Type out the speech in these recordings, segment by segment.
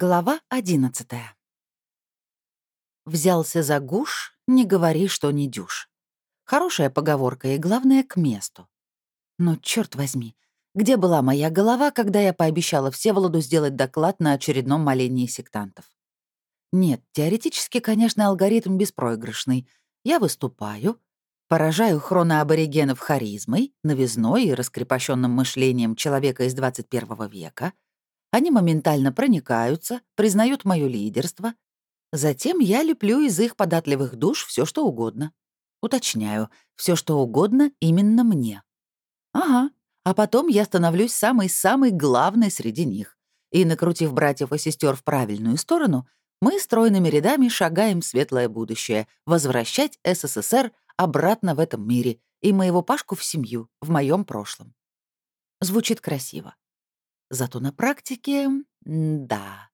Глава одиннадцатая. Взялся за гуш, не говори, что не дюш. Хорошая поговорка и, главное, к месту. Но, черт возьми, где была моя голова, когда я пообещала Всеволоду сделать доклад на очередном молении сектантов? Нет, теоретически, конечно, алгоритм беспроигрышный. Я выступаю, поражаю хроноаборигенов харизмой, новизной и раскрепощенным мышлением человека из 21 века — они моментально проникаются, признают мое лидерство. Затем я леплю из их податливых душ все, что угодно. Уточняю, все, что угодно именно мне. Ага, а потом я становлюсь самой-самой главной среди них. И, накрутив братьев и сестер в правильную сторону, мы стройными рядами шагаем в светлое будущее, возвращать СССР обратно в этом мире и моего Пашку в семью, в моем прошлом. Звучит красиво. Зато на практике — да.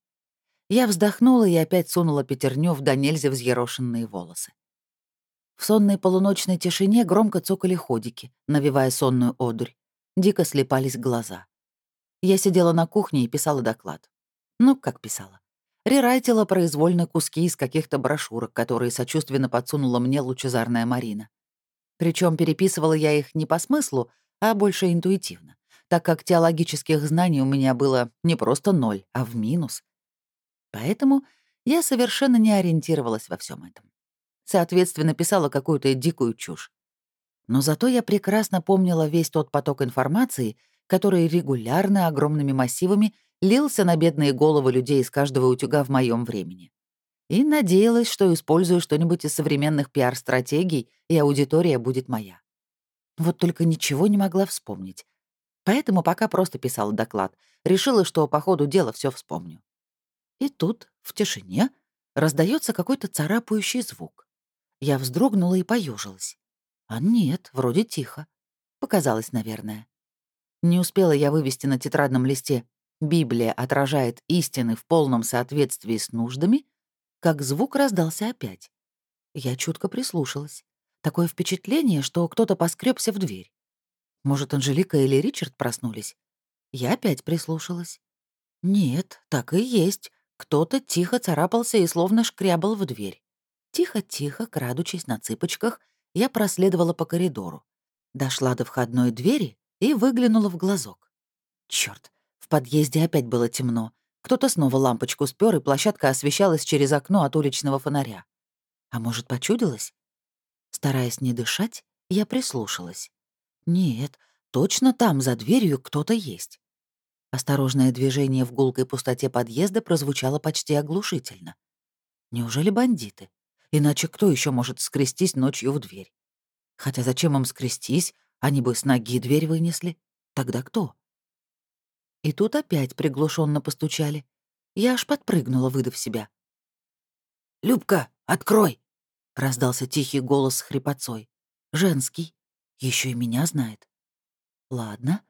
Я вздохнула и опять сунула пятерню в до нельзя взъерошенные волосы. В сонной полуночной тишине громко цокали ходики, навевая сонную одурь. Дико слепались глаза. Я сидела на кухне и писала доклад. Ну, как писала. Рерайтила произвольно куски из каких-то брошюрок, которые сочувственно подсунула мне лучезарная Марина. Причем переписывала я их не по смыслу, а больше интуитивно так как теологических знаний у меня было не просто ноль, а в минус. Поэтому я совершенно не ориентировалась во всем этом. Соответственно, писала какую-то дикую чушь. Но зато я прекрасно помнила весь тот поток информации, который регулярно огромными массивами лился на бедные головы людей из каждого утюга в моем времени. И надеялась, что использую что-нибудь из современных пиар-стратегий, и аудитория будет моя. Вот только ничего не могла вспомнить. Поэтому пока просто писала доклад. Решила, что по ходу дела все вспомню. И тут, в тишине, раздается какой-то царапающий звук. Я вздрогнула и поежилась. А нет, вроде тихо. Показалось, наверное. Не успела я вывести на тетрадном листе «Библия отражает истины в полном соответствии с нуждами», как звук раздался опять. Я чутко прислушалась. Такое впечатление, что кто-то поскребся в дверь. Может, Анжелика или Ричард проснулись? Я опять прислушалась. Нет, так и есть. Кто-то тихо царапался и словно шкрябал в дверь. Тихо-тихо, крадучись на цыпочках, я проследовала по коридору. Дошла до входной двери и выглянула в глазок. Черт, в подъезде опять было темно. Кто-то снова лампочку спер, и площадка освещалась через окно от уличного фонаря. А может, почудилось? Стараясь не дышать, я прислушалась. Нет, точно там, за дверью, кто-то есть. Осторожное движение в гулкой пустоте подъезда прозвучало почти оглушительно. Неужели бандиты? Иначе кто еще может скрестись ночью в дверь? Хотя зачем им скрестись? Они бы с ноги дверь вынесли. Тогда кто? И тут опять приглушенно постучали. Я аж подпрыгнула, выдав себя. «Любка, открой!» — раздался тихий голос с хрипотцой. Женский. Еще и меня знает. Ладно.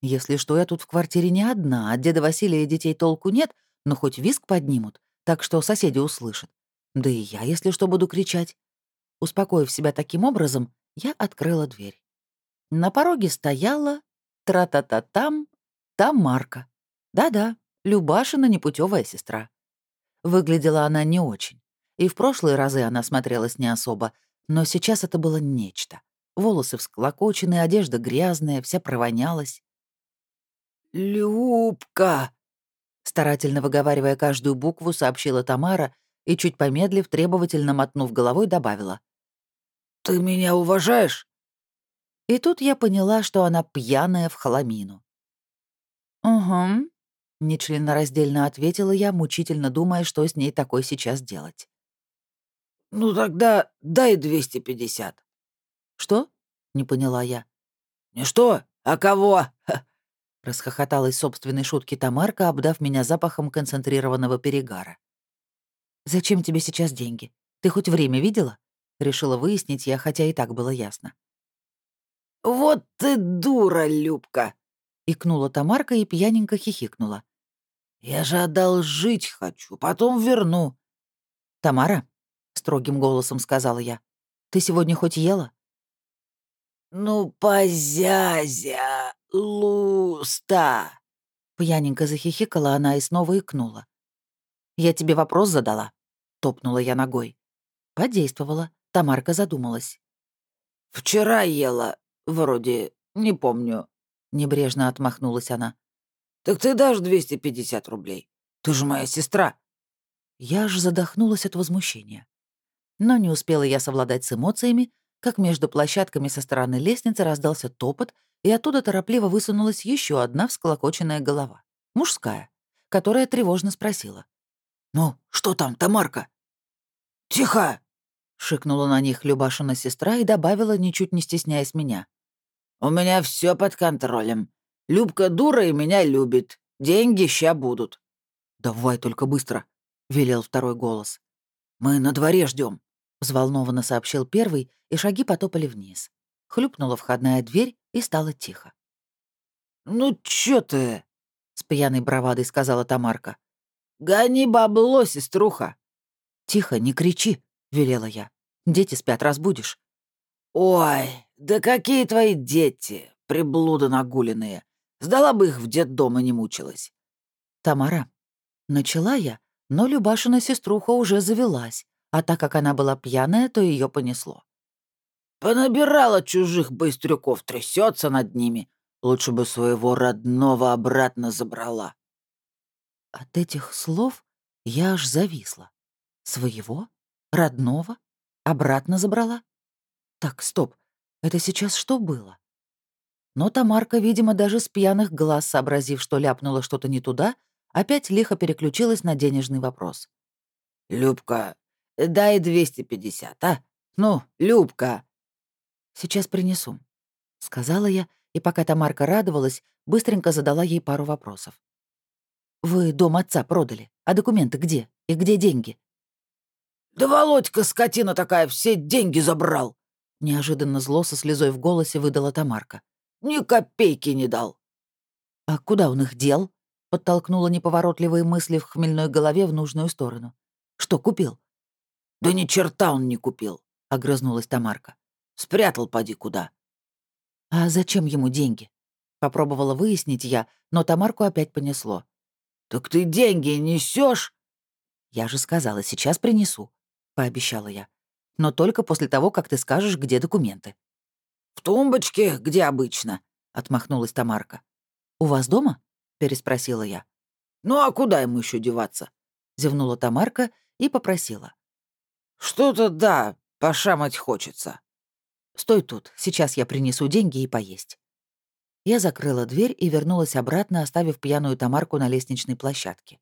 Если что, я тут в квартире не одна, от деда Василия детей толку нет, но хоть виск поднимут, так что соседи услышат. Да и я, если что, буду кричать. Успокоив себя таким образом, я открыла дверь. На пороге стояла тра-та-та-там Тамарка. Да-да, Любашина непутевая сестра. Выглядела она не очень. И в прошлые разы она смотрелась не особо, но сейчас это было нечто. Волосы всклокочены, одежда грязная, вся провонялась. «Любка!» Старательно выговаривая каждую букву, сообщила Тамара и, чуть помедлив, требовательно мотнув головой, добавила. «Ты меня уважаешь?» И тут я поняла, что она пьяная в хламину. «Угу», — нечленораздельно ответила я, мучительно думая, что с ней такое сейчас делать. «Ну тогда дай 250. «Что?» — не поняла я. «Не что, а кого?» — расхохоталась собственной шутки Тамарка, обдав меня запахом концентрированного перегара. «Зачем тебе сейчас деньги? Ты хоть время видела?» — решила выяснить я, хотя и так было ясно. «Вот ты дура, Любка!» — икнула Тамарка и пьяненько хихикнула. «Я же одолжить хочу, потом верну». «Тамара?» — строгим голосом сказала я. «Ты сегодня хоть ела?» «Ну, позязя, луста!» Пьяненько захихикала она и снова икнула. Я тебе вопрос задала», — топнула я ногой. Подействовала. Тамарка задумалась. «Вчера ела, вроде, не помню», — небрежно отмахнулась она. «Так ты дашь 250 рублей? Ты же моя сестра». Я аж задохнулась от возмущения. Но не успела я совладать с эмоциями, как между площадками со стороны лестницы раздался топот, и оттуда торопливо высунулась еще одна всколокоченная голова. Мужская, которая тревожно спросила. «Ну, что там, Тамарка?» «Тихо!» — шикнула на них Любашина сестра и добавила, ничуть не стесняясь меня. «У меня все под контролем. Любка дура и меня любит. Деньги ща будут». «Давай только быстро», — велел второй голос. «Мы на дворе ждем, взволнованно сообщил первый, и шаги потопали вниз. Хлюпнула входная дверь, и стало тихо. «Ну чё ты?» — с пьяной бравадой сказала Тамарка. «Гони бабло, сеструха!» «Тихо, не кричи!» — велела я. «Дети спят, разбудишь». «Ой, да какие твои дети, приблуды нагуленные! Сдала бы их в детдом и не мучилась». «Тамара, начала я, но Любашина сеструха уже завелась, а так как она была пьяная, то ее понесло. Понабирала чужих быстрюков, трясется над ними. Лучше бы своего родного обратно забрала. От этих слов я аж зависла. Своего? Родного? Обратно забрала? Так, стоп. Это сейчас что было? Но Тамарка, видимо, даже с пьяных глаз, сообразив, что ляпнула что-то не туда, опять лихо переключилась на денежный вопрос. «Любка, дай 250, а? Ну, Любка!» «Сейчас принесу», — сказала я, и пока Тамарка радовалась, быстренько задала ей пару вопросов. «Вы дом отца продали, а документы где? И где деньги?» «Да Володька, скотина такая, все деньги забрал!» Неожиданно зло со слезой в голосе выдала Тамарка. «Ни копейки не дал!» «А куда он их дел?» — подтолкнула неповоротливые мысли в хмельной голове в нужную сторону. «Что купил?» «Да ни черта он не купил», — огрызнулась Тамарка. «Спрятал, поди, куда». «А зачем ему деньги?» Попробовала выяснить я, но Тамарку опять понесло. «Так ты деньги несешь? «Я же сказала, сейчас принесу», — пообещала я. «Но только после того, как ты скажешь, где документы». «В тумбочке, где обычно», — отмахнулась Тамарка. «У вас дома?» — переспросила я. «Ну а куда ему еще деваться?» — зевнула Тамарка и попросила. «Что-то да, пошамать хочется». «Стой тут, сейчас я принесу деньги и поесть». Я закрыла дверь и вернулась обратно, оставив пьяную Тамарку на лестничной площадке.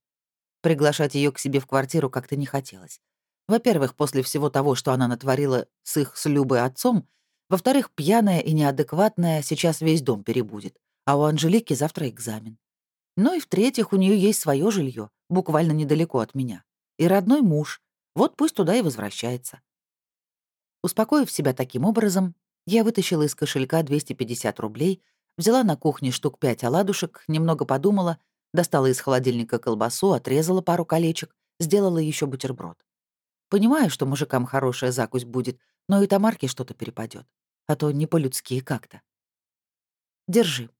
Приглашать ее к себе в квартиру как-то не хотелось. Во-первых, после всего того, что она натворила с их с Любой отцом, во-вторых, пьяная и неадекватная сейчас весь дом перебудет, а у Анжелики завтра экзамен. Ну и в-третьих, у нее есть свое жилье, буквально недалеко от меня. И родной муж. Вот пусть туда и возвращается. Успокоив себя таким образом, я вытащила из кошелька 250 рублей, взяла на кухне штук пять оладушек, немного подумала, достала из холодильника колбасу, отрезала пару колечек, сделала еще бутерброд. Понимаю, что мужикам хорошая закусь будет, но и Тамарке что-то перепадет, а то не по-людски как-то. «Держи».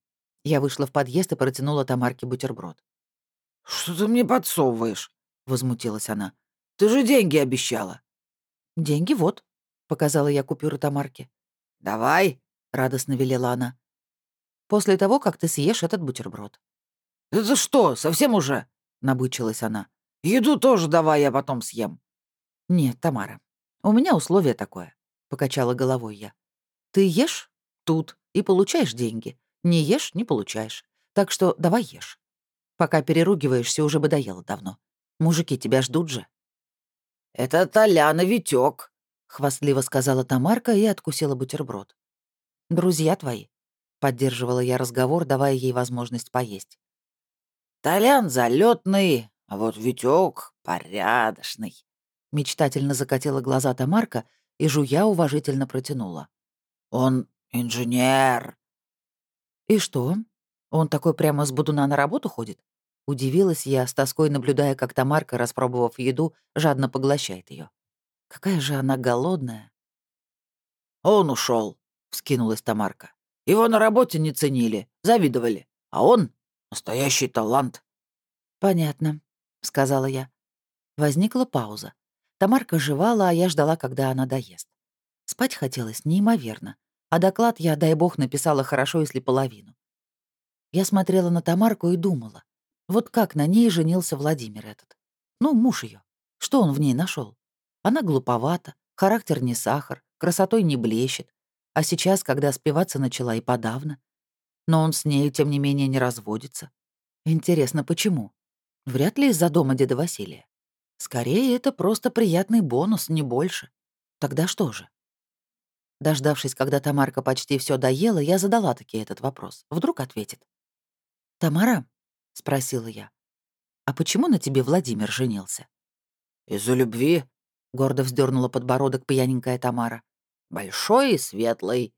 Я вышла в подъезд и протянула Тамарке бутерброд. «Что ты мне подсовываешь?» — возмутилась она. «Ты же деньги обещала». «Деньги вот», показала я купюру Тамарке. «Давай», — радостно велела она. «После того, как ты съешь этот бутерброд». «Это что, совсем уже?» — набычилась она. «Еду тоже давай, я потом съем». «Нет, Тамара, у меня условие такое», — покачала головой я. «Ты ешь тут и получаешь деньги. Не ешь — не получаешь. Так что давай ешь. Пока переругиваешься, уже бы доела давно. Мужики тебя ждут же». «Это Толяна Витёк», — хвастливо сказала Тамарка и откусила бутерброд. «Друзья твои», — поддерживала я разговор, давая ей возможность поесть. «Толян залетный, а вот Витёк порядочный», — мечтательно закатила глаза Тамарка и, жуя, уважительно протянула. «Он инженер». «И что? Он такой прямо с будуна на работу ходит?» Удивилась я, с тоской наблюдая, как Тамарка, распробовав еду, жадно поглощает ее. Какая же она голодная. «Он ушел, вскинулась Тамарка. «Его на работе не ценили, завидовали. А он — настоящий талант». «Понятно», — сказала я. Возникла пауза. Тамарка жевала, а я ждала, когда она доест. Спать хотелось неимоверно, а доклад я, дай бог, написала хорошо, если половину. Я смотрела на Тамарку и думала, вот как на ней женился Владимир этот. Ну, муж ее. Что он в ней нашел? Она глуповата, характер не сахар, красотой не блещет. А сейчас, когда спиваться начала, и подавно. Но он с нею, тем не менее, не разводится. Интересно, почему? Вряд ли из-за дома деда Василия. Скорее, это просто приятный бонус, не больше. Тогда что же? Дождавшись, когда Тамарка почти все доела, я задала таки этот вопрос. Вдруг ответит. «Тамара?» — спросила я. «А почему на тебе Владимир женился?» «Из-за любви», — гордо вздернула подбородок пьяненькая Тамара. «Большой и светлый».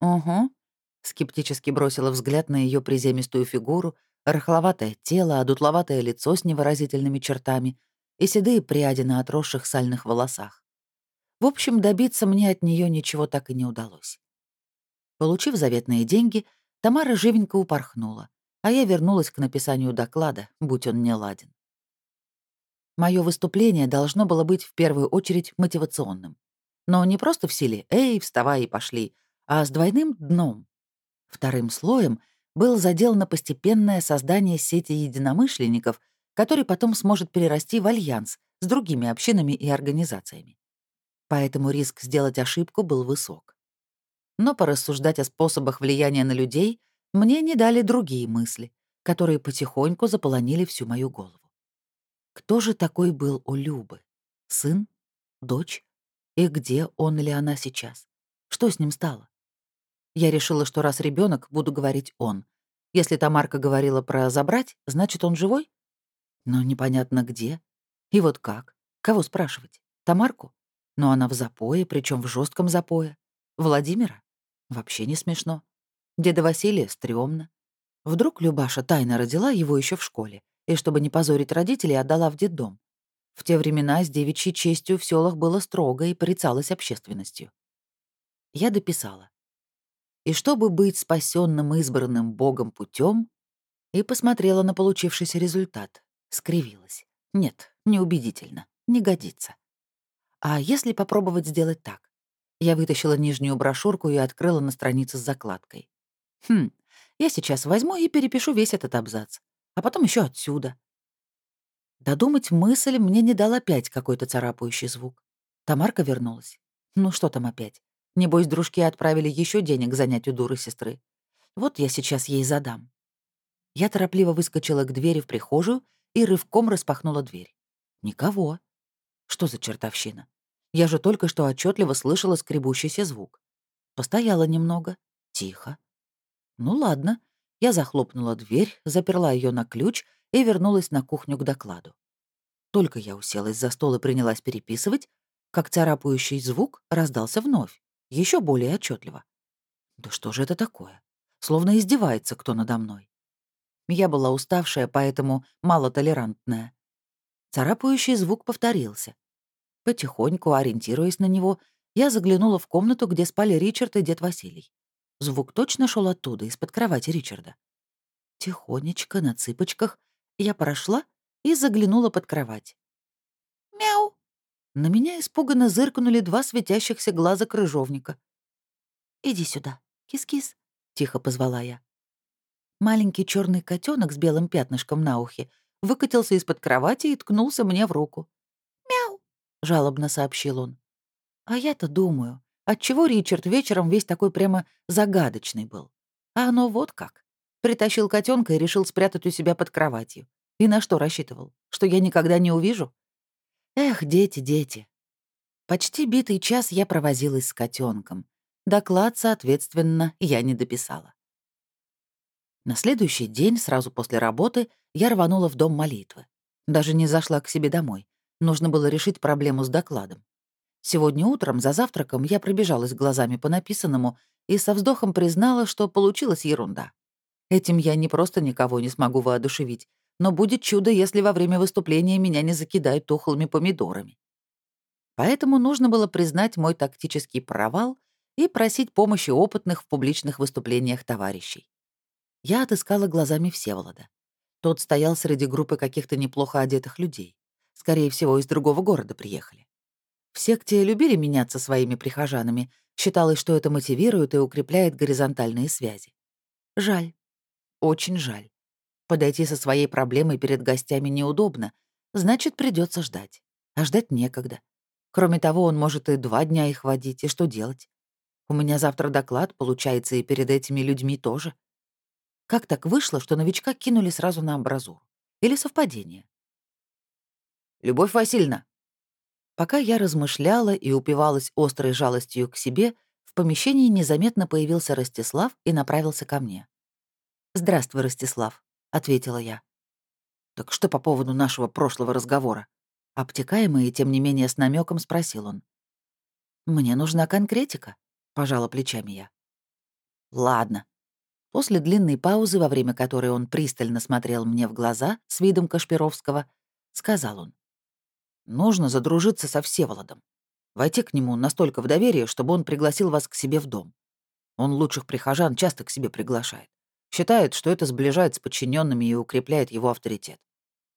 «Угу», — скептически бросила взгляд на ее приземистую фигуру, рыхловатое тело, одутловатое лицо с невыразительными чертами и седые пряди на отросших сальных волосах. В общем, добиться мне от нее ничего так и не удалось. Получив заветные деньги, Тамара живенько упорхнула, а я вернулась к написанию доклада, будь он не ладен. Мое выступление должно было быть в первую очередь мотивационным. Но не просто в силе «Эй, вставай и пошли», а с двойным дном. Вторым слоем был задел на постепенное создание сети единомышленников, который потом сможет перерасти в альянс с другими общинами и организациями. Поэтому риск сделать ошибку был высок. Но порассуждать о способах влияния на людей мне не дали другие мысли, которые потихоньку заполонили всю мою голову. Кто же такой был у Любы? Сын? Дочь? И где он или она сейчас? Что с ним стало? Я решила, что раз ребенок, буду говорить «он». Если Тамарка говорила про «забрать», значит, он живой? Но непонятно где. И вот как? Кого спрашивать? Тамарку? Но она в запое, причем в жестком запое. Владимира? Вообще не смешно. Деда Василия стрёмно. Вдруг Любаша тайно родила его еще в школе, и, чтобы не позорить родителей, отдала в детдом. В те времена с девичьей честью в селах было строго и порицалось общественностью. Я дописала. И чтобы быть спасенным избранным Богом путем, и посмотрела на получившийся результат. Скривилась. Нет, неубедительно, не годится. А если попробовать сделать так? Я вытащила нижнюю брошюрку и открыла на странице с закладкой. Хм, я сейчас возьму и перепишу весь этот абзац а потом еще отсюда. Додумать мысль мне не дал опять какой-то царапающий звук. Тамарка вернулась. Ну что там опять? Небось, дружки отправили еще денег занять у дуры сестры. Вот я сейчас ей задам. Я торопливо выскочила к двери в прихожую и рывком распахнула дверь. Никого. Что за чертовщина? Я же только что отчетливо слышала скребущийся звук. Постояла немного. Тихо. Ну ладно, я захлопнула дверь, заперла ее на ключ и вернулась на кухню к докладу. Только я уселась за стол и принялась переписывать, как царапающий звук раздался вновь, еще более отчетливо. Да что же это такое? Словно издевается кто надо мной. Я была уставшая, поэтому малотолерантная. Царапающий звук повторился. Потихоньку, ориентируясь на него, я заглянула в комнату, где спали Ричард и дед Василий. Звук точно шел оттуда, из-под кровати Ричарда. Тихонечко, на цыпочках, я прошла и заглянула под кровать. «Мяу!» На меня испуганно зыркнули два светящихся глаза крыжовника. «Иди сюда, кис-кис», — тихо позвала я. Маленький черный котенок с белым пятнышком на ухе выкатился из-под кровати и ткнулся мне в руку. «Мяу!» — жалобно сообщил он. А я-то думаю, Отчего Ричард вечером весь такой прямо загадочный был? А оно вот как. Притащил котенка и решил спрятать у себя под кроватью. И на что рассчитывал? Что я никогда не увижу? Эх, дети, дети. Почти битый час я провозилась с котенком. Доклад, соответственно, я не дописала. На следующий день, сразу после работы, я рванула в дом молитвы. Даже не зашла к себе домой. Нужно было решить проблему с докладом. Сегодня утром за завтраком я пробежалась глазами по написанному и со вздохом признала, что получилась ерунда. Этим я не просто никого не смогу воодушевить, но будет чудо, если во время выступления меня не закидают тухлыми помидорами. Поэтому нужно было признать мой тактический провал и просить помощи опытных в публичных выступлениях товарищей. Я отыскала глазами Всеволода. Тот стоял среди группы каких-то неплохо одетых людей. Скорее всего, из другого города приехали. В секте любили меняться своими прихожанами, считалось, что это мотивирует и укрепляет горизонтальные связи. Жаль. Очень жаль. Подойти со своей проблемой перед гостями неудобно, значит, придется ждать. А ждать некогда. Кроме того, он может и два дня их водить, и что делать? У меня завтра доклад, получается, и перед этими людьми тоже. Как так вышло, что новичка кинули сразу на амбразуру? Или совпадение? «Любовь Васильевна!» Пока я размышляла и упивалась острой жалостью к себе, в помещении незаметно появился Ростислав и направился ко мне. «Здравствуй, Ростислав», — ответила я. «Так что по поводу нашего прошлого разговора?» Обтекаемый и, тем не менее, с намеком спросил он. «Мне нужна конкретика», — пожала плечами я. «Ладно». После длинной паузы, во время которой он пристально смотрел мне в глаза с видом Кашпировского, сказал он. «Нужно задружиться со Всеволодом. Войти к нему настолько в доверие, чтобы он пригласил вас к себе в дом. Он лучших прихожан часто к себе приглашает. Считает, что это сближает с подчиненными и укрепляет его авторитет.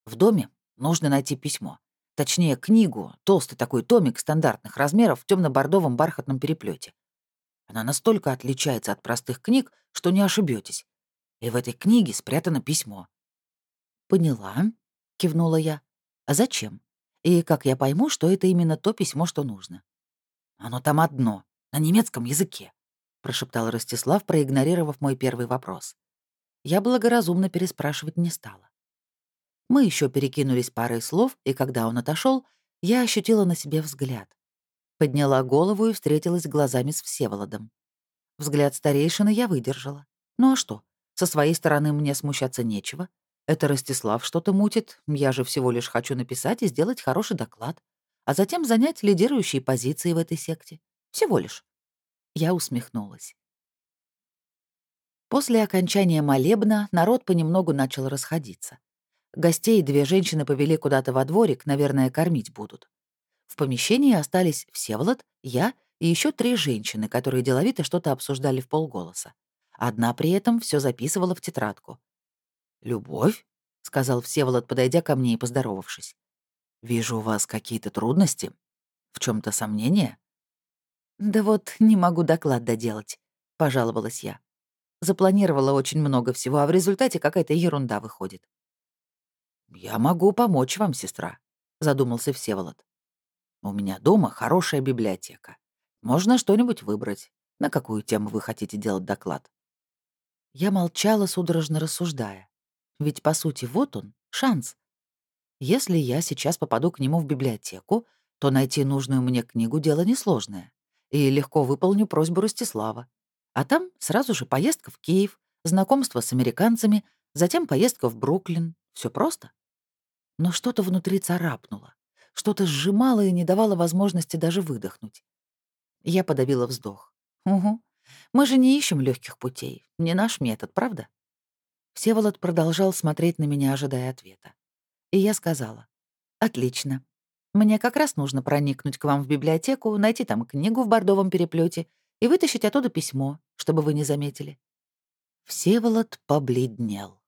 В доме нужно найти письмо. Точнее, книгу, толстый такой томик стандартных размеров в темно бордовом бархатном переплете. Она настолько отличается от простых книг, что не ошибетесь. И в этой книге спрятано письмо. «Поняла», — кивнула я. «А зачем? И как я пойму, что это именно то письмо, что нужно?» «Оно там одно, на немецком языке», — прошептал Ростислав, проигнорировав мой первый вопрос. Я благоразумно переспрашивать не стала. Мы еще перекинулись парой слов, и когда он отошел, я ощутила на себе взгляд. Подняла голову и встретилась глазами с Всеволодом. Взгляд старейшины я выдержала. Ну а что? Со своей стороны мне смущаться нечего. Это Ростислав что-то мутит, я же всего лишь хочу написать и сделать хороший доклад, а затем занять лидирующие позиции в этой секте. Всего лишь. Я усмехнулась. После окончания молебна народ понемногу начал расходиться. Гостей две женщины повели куда-то во дворик, наверное, кормить будут. В помещении остались Всеволод, я и еще три женщины, которые деловито что-то обсуждали в полголоса. Одна при этом все записывала в тетрадку. «Любовь?» — сказал Всеволод, подойдя ко мне и поздоровавшись. «Вижу у вас какие-то трудности. В чем то сомнения?» «Да вот не могу доклад доделать», — пожаловалась я. Запланировала очень много всего, а в результате какая-то ерунда выходит. «Я могу помочь вам, сестра», — задумался Всеволод. «У меня дома хорошая библиотека. Можно что-нибудь выбрать. На какую тему вы хотите делать доклад?» Я молчала, судорожно рассуждая. Ведь, по сути, вот он, шанс. Если я сейчас попаду к нему в библиотеку, то найти нужную мне книгу — дело несложное. И легко выполню просьбу Ростислава. А там сразу же поездка в Киев, знакомство с американцами, затем поездка в Бруклин. Все просто. Но что-то внутри царапнуло, что-то сжимало и не давало возможности даже выдохнуть. Я подавила вздох. «Угу. Мы же не ищем легких путей. Не наш метод, правда?» Всеволод продолжал смотреть на меня, ожидая ответа. И я сказала. «Отлично. Мне как раз нужно проникнуть к вам в библиотеку, найти там книгу в бордовом переплете и вытащить оттуда письмо, чтобы вы не заметили». Всеволод побледнел.